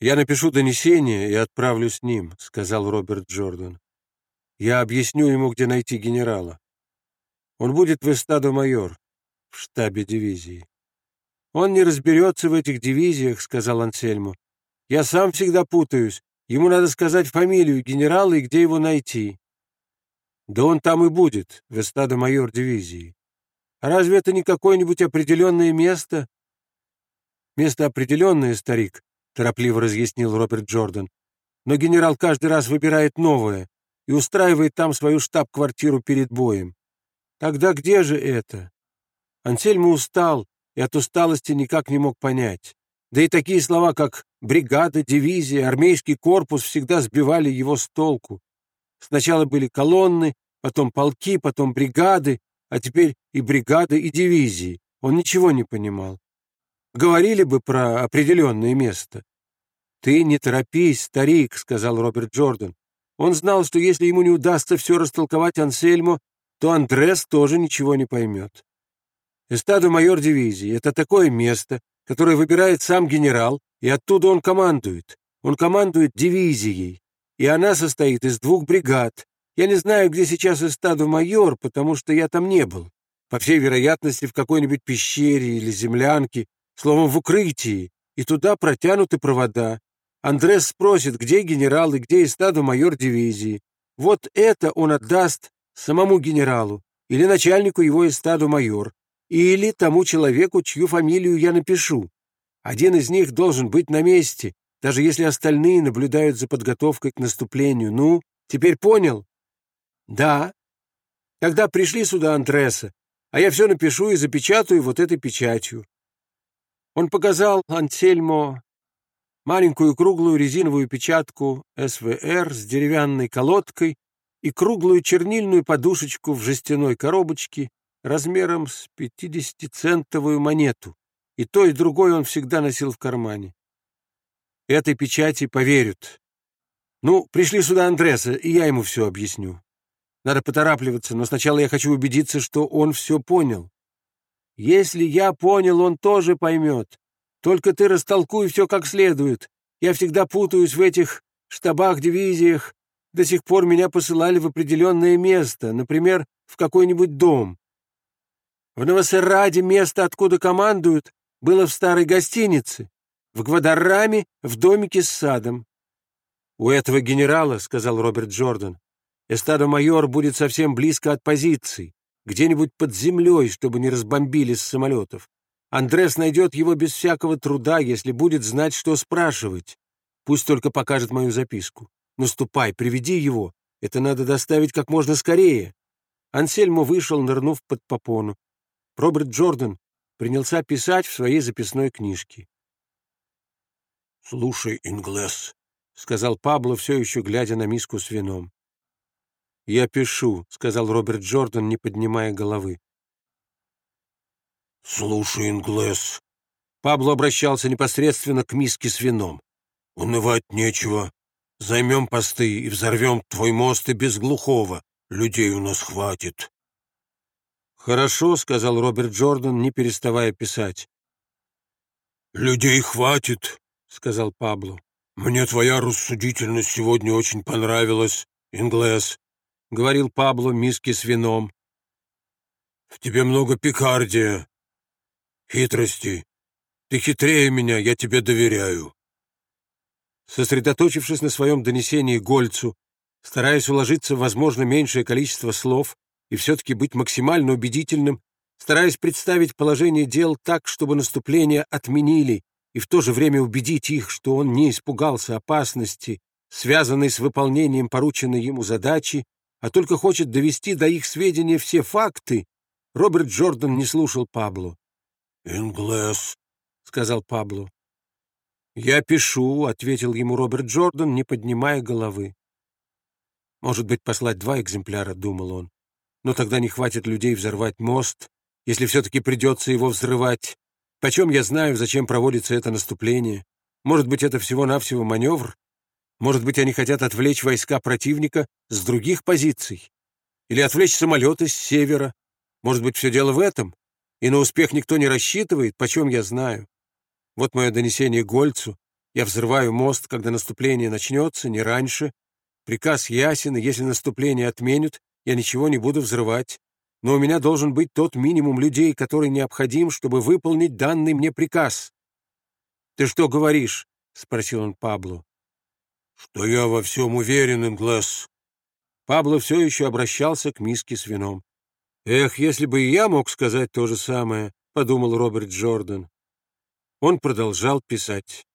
«Я напишу донесение и отправлю с ним», — сказал Роберт Джордан. «Я объясню ему, где найти генерала. Он будет в эстадо-майор, в штабе дивизии». «Он не разберется в этих дивизиях», — сказал Ансельму. «Я сам всегда путаюсь. Ему надо сказать фамилию генерала и где его найти». «Да он там и будет, в эстадо-майор дивизии. А разве это не какое-нибудь определенное место?» «Место определенное, старик», — торопливо разъяснил Роберт Джордан. «Но генерал каждый раз выбирает новое и устраивает там свою штаб-квартиру перед боем. Тогда где же это?» Ансельма устал и от усталости никак не мог понять. Да и такие слова, как бригада, дивизия, армейский корпус всегда сбивали его с толку. Сначала были колонны, потом полки, потом бригады, а теперь и бригады, и дивизии. Он ничего не понимал. Говорили бы про определенное место. «Ты не торопись, старик», — сказал Роберт Джордан. Он знал, что если ему не удастся все растолковать Ансельму, то Андрес тоже ничего не поймет. Эстадо-майор дивизии — это такое место, которое выбирает сам генерал, и оттуда он командует. Он командует дивизией, и она состоит из двух бригад. Я не знаю, где сейчас эстадо-майор, потому что я там не был. По всей вероятности, в какой-нибудь пещере или землянке, словом, в укрытии, и туда протянуты провода. Андрес спросит, где генерал и где эстадо-майор дивизии. Вот это он отдаст самому генералу или начальнику его эстаду-майор, или тому человеку, чью фамилию я напишу. Один из них должен быть на месте, даже если остальные наблюдают за подготовкой к наступлению. Ну, теперь понял? Да. Тогда пришли сюда Андреса, а я все напишу и запечатаю вот этой печатью. Он показал Антельмо маленькую круглую резиновую печатку СВР с деревянной колодкой и круглую чернильную подушечку в жестяной коробочке размером с пятидесятицентовую монету, и то, и другое он всегда носил в кармане. Этой печати поверят. Ну, пришли сюда Андреса, и я ему все объясню. Надо поторапливаться, но сначала я хочу убедиться, что он все понял. Если я понял, он тоже поймет. Только ты растолкуй все как следует. Я всегда путаюсь в этих штабах, дивизиях. До сих пор меня посылали в определенное место, например, в какой-нибудь дом. В Новосерраде место, откуда командуют, было в старой гостинице, в Гвадарраме, в домике с садом. «У этого генерала, — сказал Роберт Джордан, — эстадо-майор будет совсем близко от позиций, где-нибудь под землей, чтобы не разбомбили с самолетов. Андрес найдет его без всякого труда, если будет знать, что спрашивать. Пусть только покажет мою записку. Наступай, приведи его. Это надо доставить как можно скорее». Ансельмо вышел, нырнув под попону. Роберт Джордан принялся писать в своей записной книжке. «Слушай, Инглес», — сказал Пабло, все еще глядя на миску с вином. «Я пишу», — сказал Роберт Джордан, не поднимая головы. «Слушай, Инглес», — Пабло обращался непосредственно к миске с вином. «Унывать нечего. Займем посты и взорвем твой мост и без глухого. Людей у нас хватит. «Хорошо», — сказал Роберт Джордан, не переставая писать. «Людей хватит», — сказал Пабло. «Мне твоя рассудительность сегодня очень понравилась, Инглес», — говорил Пабло миски с вином. «В тебе много пикардия, хитрости. Ты хитрее меня, я тебе доверяю». Сосредоточившись на своем донесении Гольцу, стараясь уложиться в возможно меньшее количество слов, и все-таки быть максимально убедительным, стараясь представить положение дел так, чтобы наступление отменили, и в то же время убедить их, что он не испугался опасности, связанной с выполнением порученной ему задачи, а только хочет довести до их сведения все факты, Роберт Джордан не слушал Пабло. «Инглес», — сказал Пабло. «Я пишу», — ответил ему Роберт Джордан, не поднимая головы. «Может быть, послать два экземпляра», — думал он но тогда не хватит людей взорвать мост, если все-таки придется его взрывать. Почем я знаю, зачем проводится это наступление? Может быть, это всего-навсего маневр? Может быть, они хотят отвлечь войска противника с других позиций? Или отвлечь самолеты с севера? Может быть, все дело в этом? И на успех никто не рассчитывает, почем я знаю. Вот мое донесение Гольцу. Я взрываю мост, когда наступление начнется, не раньше. Приказ ясен, и если наступление отменят, я ничего не буду взрывать. Но у меня должен быть тот минимум людей, который необходим, чтобы выполнить данный мне приказ. — Ты что говоришь? — спросил он Пабло. — Что я во всем уверен, Инглес. Пабло все еще обращался к миске с вином. «Эх, если бы и я мог сказать то же самое», — подумал Роберт Джордан. Он продолжал писать.